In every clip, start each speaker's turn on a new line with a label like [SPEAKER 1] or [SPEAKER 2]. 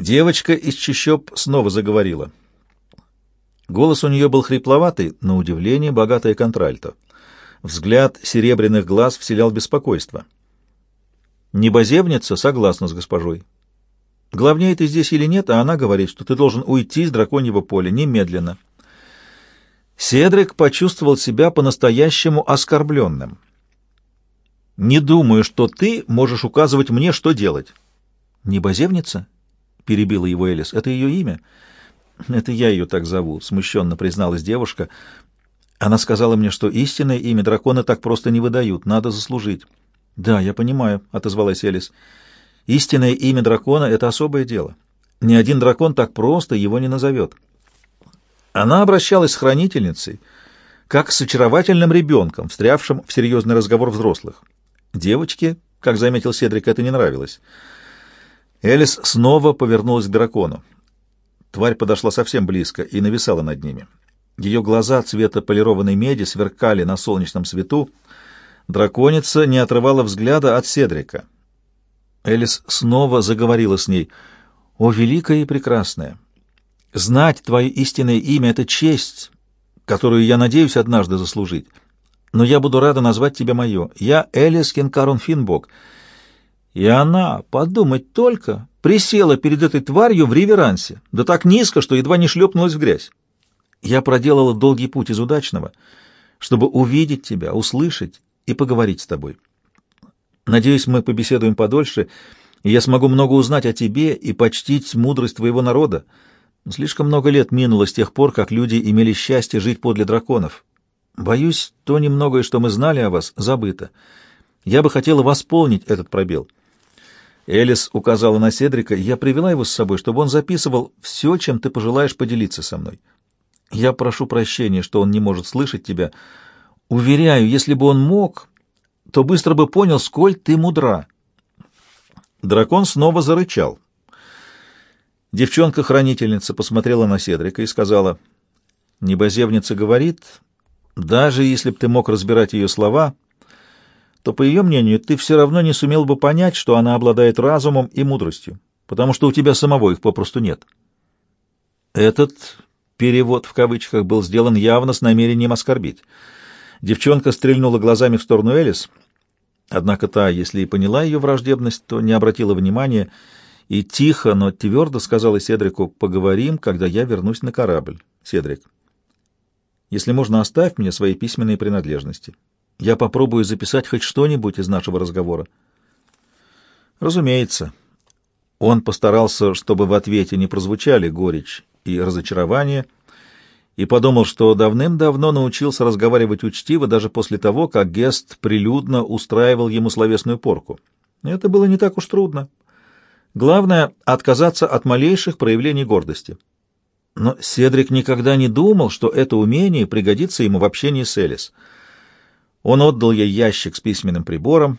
[SPEAKER 1] Девочка из чащоб снова заговорила. Голос у нее был хрипловатый, на удивление богатое контральто. Взгляд серебряных глаз вселял беспокойство. Небозевница согласна с госпожой. Главнее ты здесь или нет, а она говорит, что ты должен уйти из драконьего поля немедленно. Седрик почувствовал себя по-настоящему оскорбленным. «Не думаю, что ты можешь указывать мне, что делать». «Небозевница?» — перебила его Элис. «Это ее имя?» «Это я ее так зову», — смущенно призналась девушка. Она сказала мне, что истинное имя дракона так просто не выдают, надо заслужить. «Да, я понимаю», — отозвалась Элис. «Истинное имя дракона — это особое дело. Ни один дракон так просто его не назовет». Она обращалась с хранительницей, как с очаровательным ребенком, встрявшим в серьезный разговор взрослых. Девочке, как заметил Седрик, это не нравилось. Элис снова повернулась к дракону. Тварь подошла совсем близко и нависала над ними. Ее глаза цвета полированной меди сверкали на солнечном свету. Драконица не отрывала взгляда от Седрика. Элис снова заговорила с ней. «О, великая и прекрасная! Знать твое истинное имя — это честь, которую я надеюсь однажды заслужить. Но я буду рада назвать тебя мое. Я Элис Кенкарон Финбок». И она, подумать только, присела перед этой тварью в реверансе, да так низко, что едва не шлепнулась в грязь. Я проделала долгий путь из удачного, чтобы увидеть тебя, услышать и поговорить с тобой. Надеюсь, мы побеседуем подольше, и я смогу много узнать о тебе и почтить мудрость твоего народа. Слишком много лет минуло с тех пор, как люди имели счастье жить подле драконов. Боюсь, то немногое, что мы знали о вас, забыто. Я бы хотела восполнить этот пробел». Элис указала на Седрика. «Я привела его с собой, чтобы он записывал все, чем ты пожелаешь поделиться со мной. Я прошу прощения, что он не может слышать тебя. Уверяю, если бы он мог, то быстро бы понял, сколь ты мудра». Дракон снова зарычал. Девчонка-хранительница посмотрела на Седрика и сказала, «Небозевница говорит, даже если б ты мог разбирать ее слова, — то, по ее мнению, ты все равно не сумел бы понять, что она обладает разумом и мудростью, потому что у тебя самого их попросту нет. Этот перевод в кавычках был сделан явно с намерением оскорбить. Девчонка стрельнула глазами в сторону Элис, однако та, если и поняла ее враждебность, то не обратила внимания и тихо, но твердо сказала Седрику «Поговорим, когда я вернусь на корабль, Седрик. Если можно, оставь мне свои письменные принадлежности. Я попробую записать хоть что-нибудь из нашего разговора. Разумеется. Он постарался, чтобы в ответе не прозвучали горечь и разочарование, и подумал, что давным-давно научился разговаривать учтиво даже после того, как Гест прилюдно устраивал ему словесную порку. Это было не так уж трудно. Главное — отказаться от малейших проявлений гордости. Но Седрик никогда не думал, что это умение пригодится ему в общении с Элис — он отдал ей ящик с письменным прибором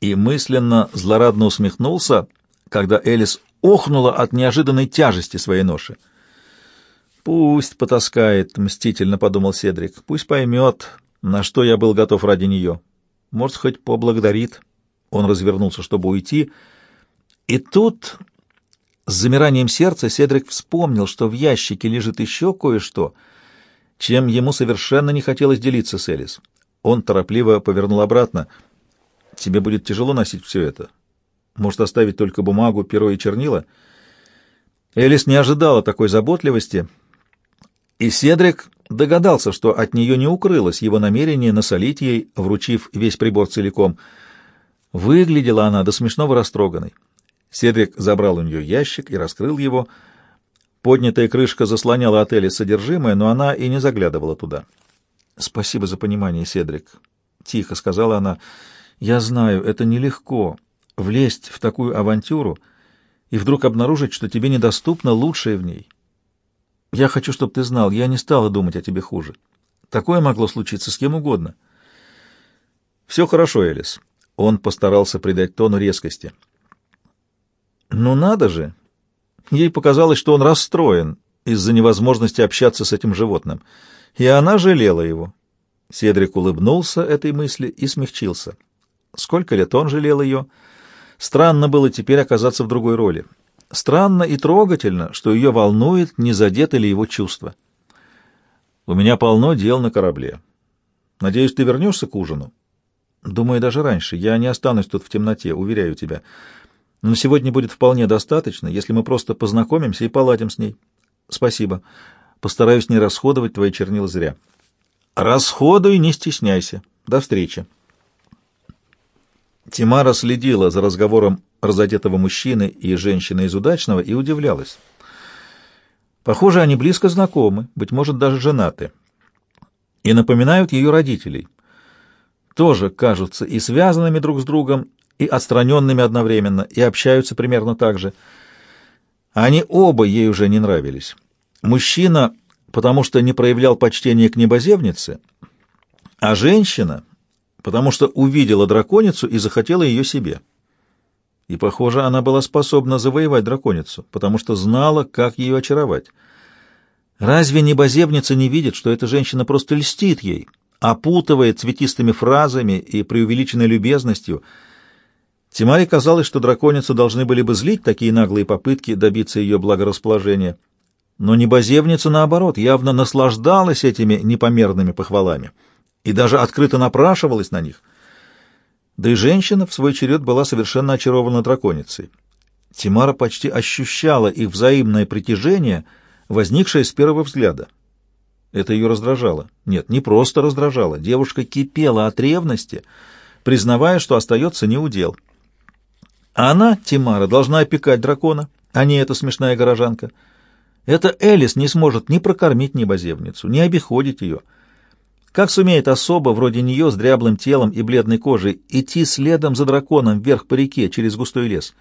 [SPEAKER 1] и мысленно злорадно усмехнулся, когда Элис охнула от неожиданной тяжести своей ноши. «Пусть потаскает», — мстительно подумал Седрик, — «пусть поймет, на что я был готов ради нее. Может, хоть поблагодарит». Он развернулся, чтобы уйти, и тут, с замиранием сердца, Седрик вспомнил, что в ящике лежит еще кое-что, чем ему совершенно не хотелось делиться с Элис. Он торопливо повернул обратно. «Тебе будет тяжело носить все это. Может, оставить только бумагу, перо и чернила?» Элис не ожидала такой заботливости, и Седрик догадался, что от нее не укрылось его намерение насолить ей, вручив весь прибор целиком. Выглядела она до смешного растроганной. Седрик забрал у нее ящик и раскрыл его. Поднятая крышка заслоняла от Элис содержимое, но она и не заглядывала туда. «Спасибо за понимание, Седрик», — тихо сказала она. «Я знаю, это нелегко — влезть в такую авантюру и вдруг обнаружить, что тебе недоступно лучшее в ней. Я хочу, чтобы ты знал, я не стала думать о тебе хуже. Такое могло случиться с кем угодно». «Все хорошо, Элис». Он постарался придать тону резкости. «Ну надо же!» Ей показалось, что он расстроен из-за невозможности общаться с этим животным — и она жалела его. Седрик улыбнулся этой мысли и смягчился. Сколько лет он жалел ее? Странно было теперь оказаться в другой роли. Странно и трогательно, что ее волнует, не задеты ли его чувства. «У меня полно дел на корабле. Надеюсь, ты вернешься к ужину?» «Думаю, даже раньше. Я не останусь тут в темноте, уверяю тебя. Но сегодня будет вполне достаточно, если мы просто познакомимся и поладим с ней. Спасибо. Постараюсь не расходовать твои чернила зря». «Расходуй, не стесняйся. До встречи». Тимара следила за разговором разодетого мужчины и женщины из удачного и удивлялась. Похоже, они близко знакомы, быть может, даже женаты, и напоминают ее родителей. Тоже кажутся и связанными друг с другом, и отстраненными одновременно, и общаются примерно так же. Они оба ей уже не нравились. Мужчина, потому что не проявлял почтения к небозевнице, а женщина, потому что увидела драконицу и захотела ее себе. И, похоже, она была способна завоевать драконицу, потому что знала, как ее очаровать. Разве небоземница не видит, что эта женщина просто льстит ей, опутывает цветистыми фразами и преувеличенной любезностью? Тимаре казалось, что драконицу должны были бы злить такие наглые попытки добиться ее благорасположения. Но небоземница, наоборот, явно наслаждалась этими непомерными похвалами и даже открыто напрашивалась на них — да и женщина в свой черед была совершенно очарована драконицей. Тимара почти ощущала их взаимное притяжение, возникшее с первого взгляда. Это ее раздражало. Нет, не просто раздражало. Девушка кипела от ревности, признавая, что остается неудел. А она, Тимара, должна опекать дракона, а не эта смешная горожанка. Это Элис не сможет ни прокормить небоземницу, ни обиходить ее — как сумеет особа вроде нее с дряблым телом и бледной кожей идти следом за драконом вверх по реке через густой лес?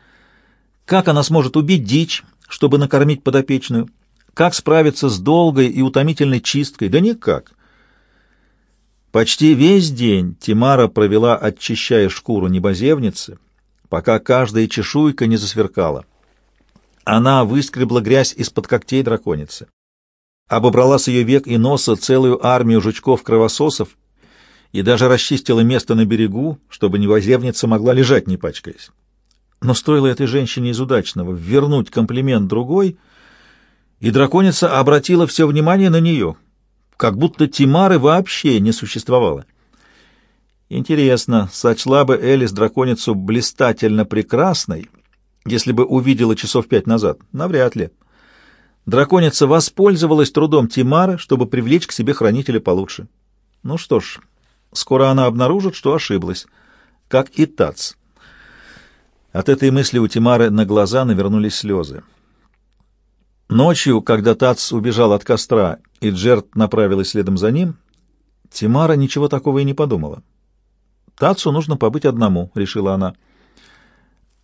[SPEAKER 1] Как она сможет убить дичь, чтобы накормить подопечную? Как справиться с долгой и утомительной чисткой? Да никак. Почти весь день Тимара провела, очищая шкуру небозевницы, пока каждая чешуйка не засверкала. Она выскребла грязь из-под когтей драконицы обобрала с ее век и носа целую армию жучков-кровососов и даже расчистила место на берегу, чтобы невозевница могла лежать, не пачкаясь. Но стоило этой женщине из удачного вернуть комплимент другой, и драконица обратила все внимание на нее, как будто Тимары вообще не существовало. Интересно, сочла бы Элис драконицу блистательно прекрасной, если бы увидела часов пять назад? Навряд ли. Драконица воспользовалась трудом Тимара, чтобы привлечь к себе хранителя получше. Ну что ж, скоро она обнаружит, что ошиблась, как и Тац. От этой мысли у Тимары на глаза навернулись слезы. Ночью, когда Тац убежал от костра и Джерт направилась следом за ним, Тимара ничего такого и не подумала. Тацу нужно побыть одному, решила она.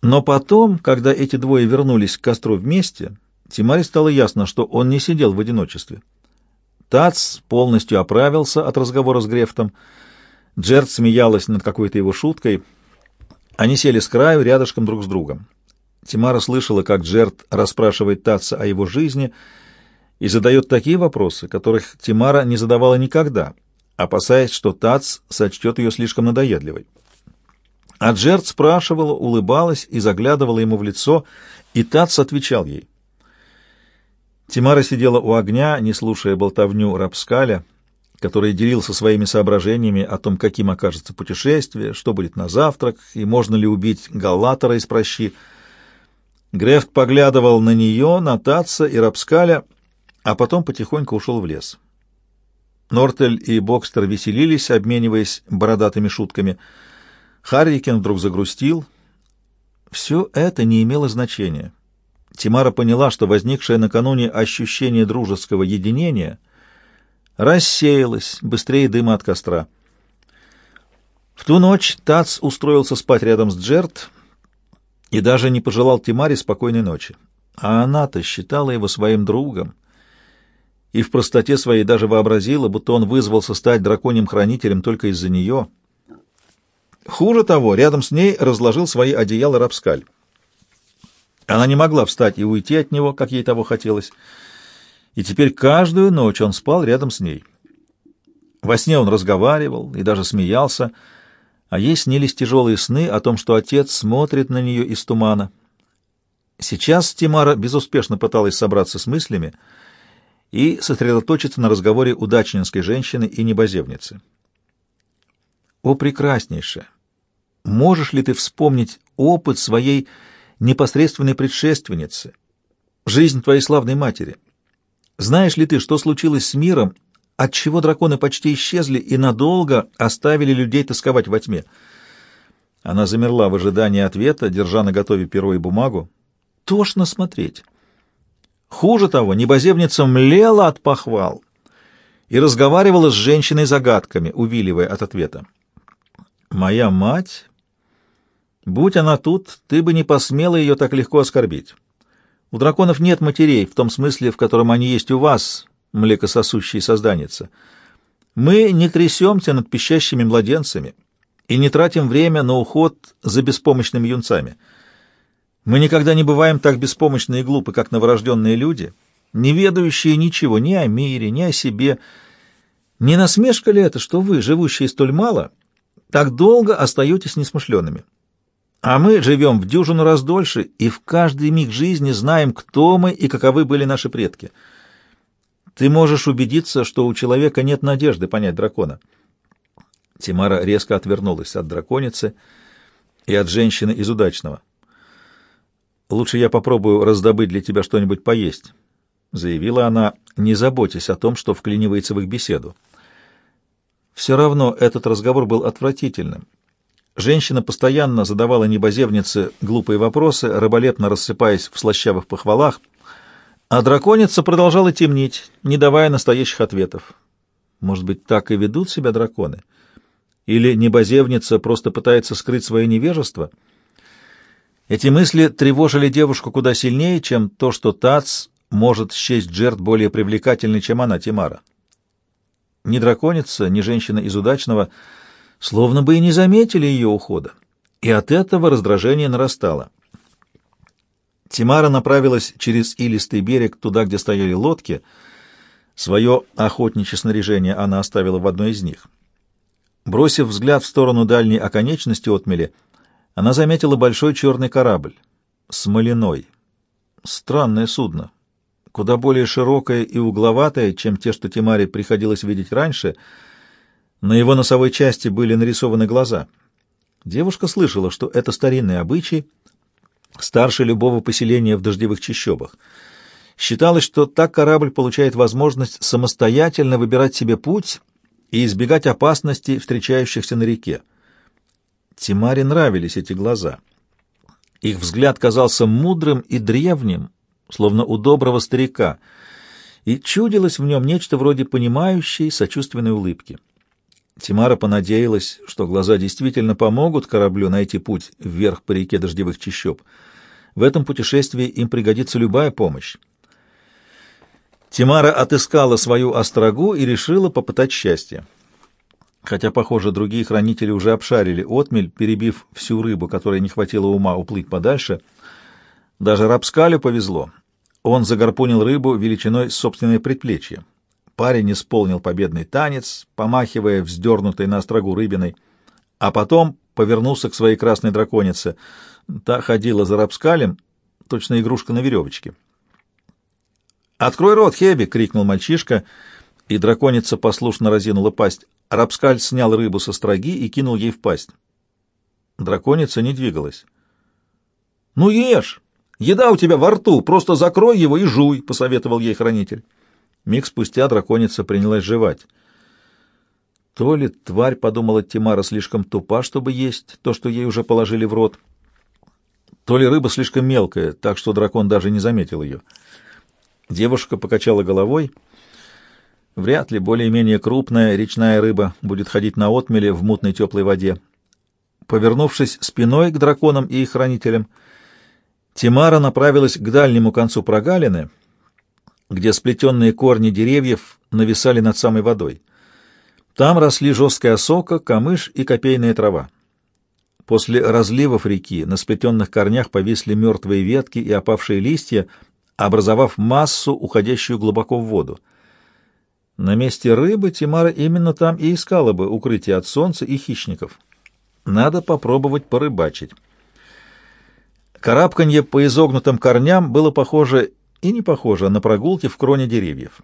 [SPEAKER 1] Но потом, когда эти двое вернулись к костру вместе, Тимаре стало ясно, что он не сидел в одиночестве. Тац полностью оправился от разговора с Грефтом. Джерд смеялась над какой-то его шуткой. Они сели с краю рядышком друг с другом. Тимара слышала, как Джерд расспрашивает Татца о его жизни и задает такие вопросы, которых Тимара не задавала никогда, опасаясь, что Тац сочтет ее слишком надоедливой. А Джерд спрашивала, улыбалась и заглядывала ему в лицо, и Тац отвечал ей. Тимара сидела у огня, не слушая болтовню Рапскаля, который делился своими соображениями о том, каким окажется путешествие, что будет на завтрак и можно ли убить Галлатора из прощи. Грефт поглядывал на нее, на Татца и Рапскаля, а потом потихоньку ушел в лес. Нортель и Бокстер веселились, обмениваясь бородатыми шутками. Харрикин вдруг загрустил. Все это не имело значения. Тимара поняла, что возникшее накануне ощущение дружеского единения рассеялось быстрее дыма от костра. В ту ночь Тац устроился спать рядом с Джерт и даже не пожелал Тимаре спокойной ночи. А она-то считала его своим другом и в простоте своей даже вообразила, будто он вызвался стать драконьим хранителем только из-за нее. Хуже того, рядом с ней разложил свои одеяла Рапскаль. Она не могла встать и уйти от него, как ей того хотелось, и теперь каждую ночь он спал рядом с ней. Во сне он разговаривал и даже смеялся, а ей снились тяжелые сны о том, что отец смотрит на нее из тумана. Сейчас Тимара безуспешно пыталась собраться с мыслями и сосредоточиться на разговоре удачнинской женщины и небозевницы. «О, прекраснейшая! Можешь ли ты вспомнить опыт своей непосредственной предшественницы, жизнь твоей славной матери? Знаешь ли ты, что случилось с миром, от чего драконы почти исчезли и надолго оставили людей тосковать во тьме?» Она замерла в ожидании ответа, держа на готове перо и бумагу. Тошно смотреть. Хуже того, небоземница млела от похвал и разговаривала с женщиной загадками, увиливая от ответа. «Моя мать? Будь она тут, ты бы не посмела ее так легко оскорбить. У драконов нет матерей, в том смысле, в котором они есть у вас, млекососущие созданица. Мы не трясемся над пищащими младенцами» и не тратим время на уход за беспомощными юнцами. Мы никогда не бываем так беспомощны и глупы, как новорожденные люди, не ведающие ничего ни о мире, ни о себе. Не насмешка ли это, что вы, живущие столь мало, так долго остаетесь несмышленными? А мы живем в дюжину раз дольше и в каждый миг жизни знаем, кто мы и каковы были наши предки. Ты можешь убедиться, что у человека нет надежды понять дракона. Тимара резко отвернулась от драконицы и от женщины из удачного. «Лучше я попробую раздобыть для тебя что-нибудь поесть», — заявила она, не заботясь о том, что вклинивается в их беседу. Все равно этот разговор был отвратительным. Женщина постоянно задавала небозевнице глупые вопросы, раболепно рассыпаясь в слащавых похвалах, а драконица продолжала темнить, не давая настоящих ответов. Может быть, так и ведут себя драконы? — или небозевница просто пытается скрыть свое невежество? Эти мысли тревожили девушку куда сильнее, чем то, что Тац может счесть жертв более привлекательной, чем она, Тимара. Ни драконица, ни женщина из удачного словно бы и не заметили ее ухода, и от этого раздражение нарастало. Тимара направилась через илистый берег туда, где стояли лодки. Свое охотничье снаряжение она оставила в одной из них — Бросив взгляд в сторону дальней оконечности отмели, она заметила большой черный корабль. Смоляной. Странное судно. Куда более широкое и угловатое, чем те, что Тимаре приходилось видеть раньше. На его носовой части были нарисованы глаза. Девушка слышала, что это старинный обычай, старше любого поселения в дождевых чащобах. Считалось, что так корабль получает возможность самостоятельно выбирать себе путь и избегать опасностей, встречающихся на реке. Тимаре нравились эти глаза. Их взгляд казался мудрым и древним, словно у доброго старика, и чудилось в нем нечто вроде понимающей, сочувственной улыбки. Тимара понадеялась, что глаза действительно помогут кораблю найти путь вверх по реке дождевых чащоб. В этом путешествии им пригодится любая помощь. Тимара отыскала свою острогу и решила попытать счастье. Хотя, похоже, другие хранители уже обшарили отмель, перебив всю рыбу, которой не хватило ума уплыть подальше. Даже Рапскалю повезло. Он загорпунил рыбу величиной собственное предплечье. Парень исполнил победный танец, помахивая вздернутой на острогу рыбиной, а потом повернулся к своей красной драконице. Та ходила за Рапскалем, точно игрушка на веревочке. «Открой рот, Хеби!» — крикнул мальчишка, и драконица послушно разинула пасть. Рапскаль снял рыбу со строги и кинул ей в пасть. Драконица не двигалась. «Ну ешь! Еда у тебя во рту, просто закрой его и жуй!» — посоветовал ей хранитель. Миг спустя драконица принялась жевать. То ли тварь, подумала Тимара, слишком тупа, чтобы есть то, что ей уже положили в рот, то ли рыба слишком мелкая, так что дракон даже не заметил ее. Девушка покачала головой. Вряд ли более-менее крупная речная рыба будет ходить на отмеле в мутной теплой воде. Повернувшись спиной к драконам и их хранителям, Тимара направилась к дальнему концу прогалины, где сплетенные корни деревьев нависали над самой водой. Там росли жесткая осока, камыш и копейная трава. После разливов реки на сплетенных корнях повисли мертвые ветки и опавшие листья, образовав массу, уходящую глубоко в воду. На месте рыбы Тимара именно там и искала бы укрытие от солнца и хищников. Надо попробовать порыбачить. Карабканье по изогнутым корням было похоже и не похоже на прогулки в кроне деревьев.